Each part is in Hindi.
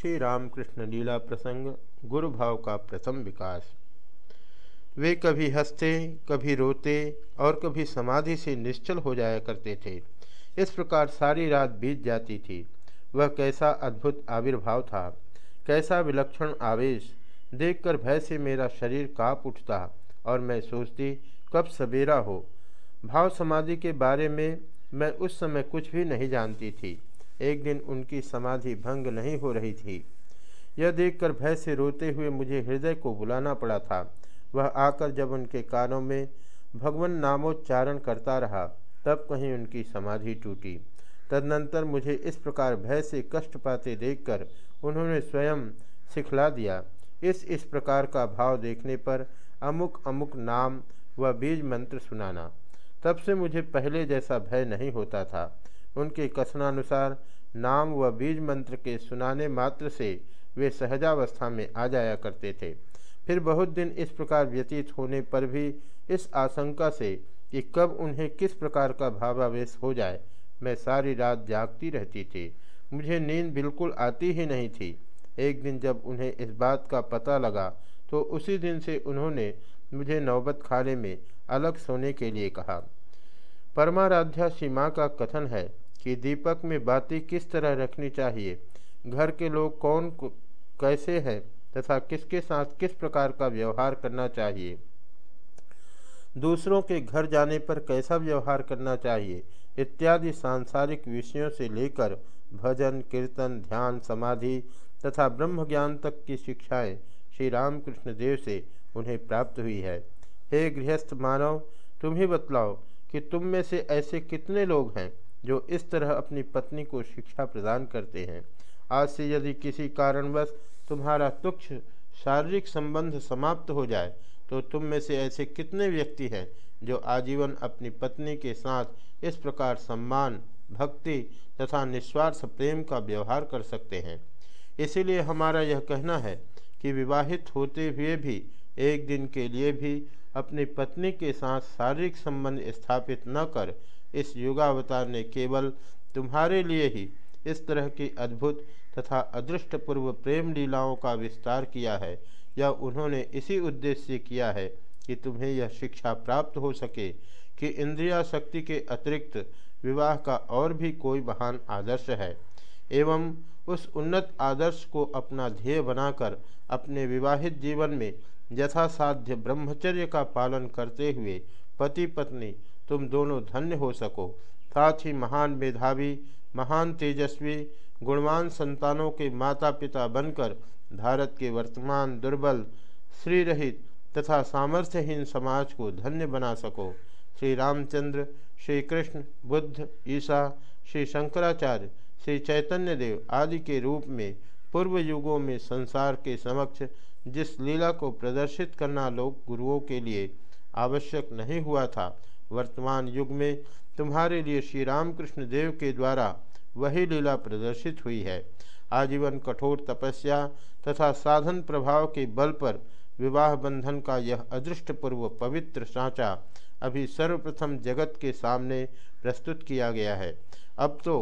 श्री रामकृष्ण लीला प्रसंग गुरु भाव का प्रथम विकास। वे कभी हँसते, कभी रोते और कभी समाधि से निश्चल हो जाया करते थे। इस प्रकार सारी रात बीत जाती थी। वह कैसा अद्भुत आविर्भाव था, कैसा विलक्षण आवेश। देखकर भय से मेरा शरीर काँप उठता और मैं सोचती, कब सवेरा हो। भाव समाधि के बारे में मैं उस समय कुछ भी नहीं जानती थी। एक दिन उनकी समाधि भंग नहीं हो रही थी। यह देखकर भय से रोते हुए मुझे हृदय को बुलाना पड़ा था। वह आकर जब उनके कानों में भगवान नामोच्चारण करता रहा, तब कहीं उनकी समाधि टूटी। तदनंतर मुझे इस प्रकार भय से कष्ट पाते देखकर उन्होंने स्वयं सिखला दिया। इस इस प्रकार का भाव देखने पर अमुक अमुक नाम व बीज मंत्र सुनाना। तब से मुझे पहले जैसा भय नहीं होता था। उनके कथनानुसार नाम व बीज मंत्र के सुनाने मात्र से वे सहजावस्था में आ जाया करते थे। फिर बहुत दिन इस प्रकार व्यतीत होने पर भी इस आशंका से कि कब उन्हें किस प्रकार का भावावेश हो जाए, मैं सारी रात जागती रहती थी। मुझे नींद बिल्कुल आती ही नहीं थी। एक दिन जब उन्हें इस बात का पता लगा तो उसी दिन से उन्होंने मुझे नौबत खाने में अलग सोने के लिए कहा। परमाराध्या श्री का कथन है कि दीपक में बाती किस तरह रखनी चाहिए? घर के लोग कौन कैसे हैं? तथा किसके साथ किस प्रकार का व्यवहार करना चाहिए? दूसरों के घर जाने पर कैसा व्यवहार करना चाहिए? इत्यादि सांसारिक विषयों से लेकर भजन, कीर्तन, ध्यान, समाधि तथा ब्रह्म ज्ञान तक की शिक्षाएँ श्री रामकृष्ण देव से उन्हें प्राप्त हुई है। हे गृहस्थ मानव तुम ही बतलाओ कि तुम में से ऐसे कितने लोग हैं जो इस तरह अपनी पत्नी को शिक्षा प्रदान करते हैं। आज से यदि किसी कारणवश तुम्हारा तुक्ष शारीरिक संबंध समाप्त हो जाए तो तुम में से ऐसे कितने व्यक्ति हैं जो आजीवन अपनी पत्नी के साथ इस प्रकार सम्मान, भक्ति तथा निस्वार्थ प्रेम का व्यवहार कर सकते हैं? इसीलिए हमारा यह कहना है कि विवाहित होते हुए भी, एक दिन के लिए भी अपनी पत्नी के साथ शारीरिक संबंध स्थापित न कर इस युगावतार ने केवल तुम्हारे लिए ही इस तरह की अद्भुत तथा अदृष्टपूर्व प्रेम लीलाओं का विस्तार किया है। यह उन्होंने इसी उद्देश्य से किया है कि तुम्हें यह शिक्षा प्राप्त हो सके कि इंद्रिया शक्ति के अतिरिक्त विवाह का और भी कोई महान आदर्श है। एवं उस उन्नत आदर्श को अपना ध्येय बनाकर अपने विवाहित जीवन में यथासाध्य ब्रह्मचर्य का पालन करते हुए पति पत्नी तुम दोनों धन्य हो सको। साथ ही महान मेधावी, महान तेजस्वी, गुणवान संतानों के माता पिता बनकर भारत के वर्तमान दुर्बल श्री रहित तथा सामर्थ्यहीन समाज को धन्य बना सको। श्री रामचंद्र, श्री कृष्ण, बुद्ध, ईसा, श्री शंकराचार्य, श्री चैतन्य देव आदि के रूप में पूर्व युगों में संसार के समक्ष जिस लीला को प्रदर्शित करना लोग गुरुओं के लिए आवश्यक नहीं हुआ था। वर्तमान युग में तुम्हारे लिए श्री रामकृष्ण देव के द्वारा वही लीला प्रदर्शित हुई है। आजीवन कठोर तपस्या तथा साधन प्रभाव के बल पर विवाह बंधन का यह अदृष्टपूर्व पवित्र सांचा अभी सर्वप्रथम जगत के सामने प्रस्तुत किया गया है। अब तो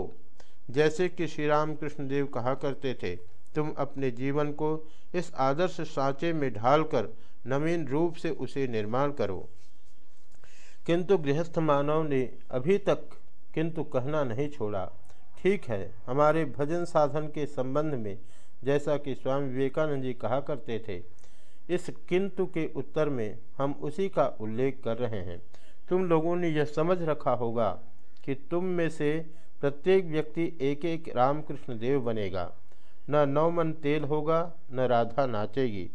जैसे कि श्री राम कृष्ण कहा करते थे तुम अपने जीवन को इस आदर्श सांचे में ढालकर नवीन रूप से उसे निर्माण करो। किंतु गृहस्थ मानव ने अभी तक किंतु कहना नहीं छोड़ा, ठीक है, हमारे भजन साधन के संबंध में जैसा कि स्वामी विवेकानंद जी कहा करते थे, इस किंतु के उत्तर में हम उसी का उल्लेख कर रहे हैं। तुम लोगों ने यह समझ रखा होगा कि तुम में से प्रत्येक व्यक्ति एक एक रामकृष्ण देव बनेगा। न नौ मन तेल होगा, न राधा नाचेगी।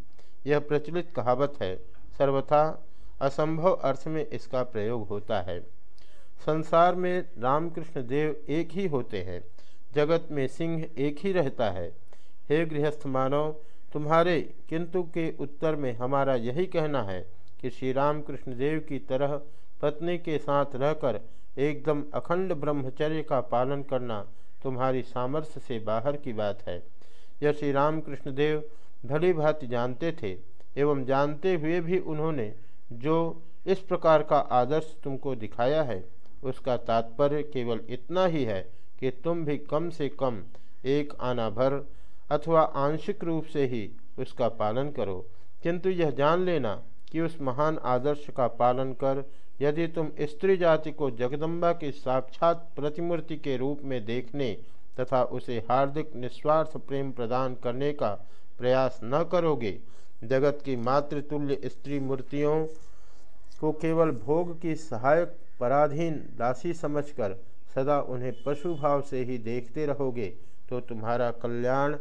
यह प्रचलित कहावत है। सर्वथा असंभव अर्थ में इसका प्रयोग होता है। संसार में रामकृष्ण देव एक ही होते हैं। जगत में सिंह एक ही रहता है। हे गृहस्थ मानव, तुम्हारे किंतु के उत्तर में हमारा यही कहना है कि श्री रामकृष्ण देव की तरह पत्नी के साथ रहकर एकदम अखंड ब्रह्मचर्य का पालन करना तुम्हारी सामर्थ्य से बाहर की बात है। यह श्री रामकृष्ण देव भली भांति जानते थे एवं जानते हुए भी उन्होंने जो इस प्रकार का आदर्श तुमको दिखाया है, उसका तात्पर्य केवल इतना ही है कि तुम भी कम से कम एक आना भर अथवा आंशिक रूप से ही उसका पालन करो। किंतु यह जान लेना कि उस महान आदर्श का पालन कर यदि तुम स्त्री जाति को जगदम्बा की साक्षात प्रतिमूर्ति के रूप में देखने तथा उसे हार्दिक निस्वार्थ प्रेम प्रदान करने का प्रयास न करोगे। जगत की मातृतुल्य स्त्री मूर्तियों को केवल भोग की सहायक पराधीन राशि समझकर सदा उन्हें पशु भाव से ही देखते रहोगे तो तुम्हारा कल्याण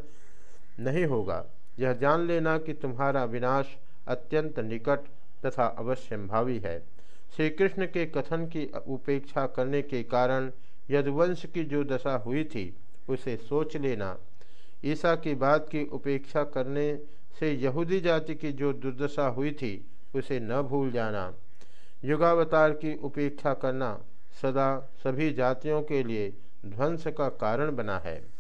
नहीं होगा। यह जान लेना कि तुम्हारा विनाश अत्यंत निकट तथा अवश्यंभावी है। श्री कृष्ण के कथन की उपेक्षा करने के कारण यदुवंश की जो दशा हुई थी उसे सोच लेना। ईसा की बात की उपेक्षा करने से यहूदी जाति की जो दुर्दशा हुई थी, उसे न भूल जाना। युगावतार की उपेक्षा करना सदा सभी जातियों के लिए ध्वंस का कारण बना है।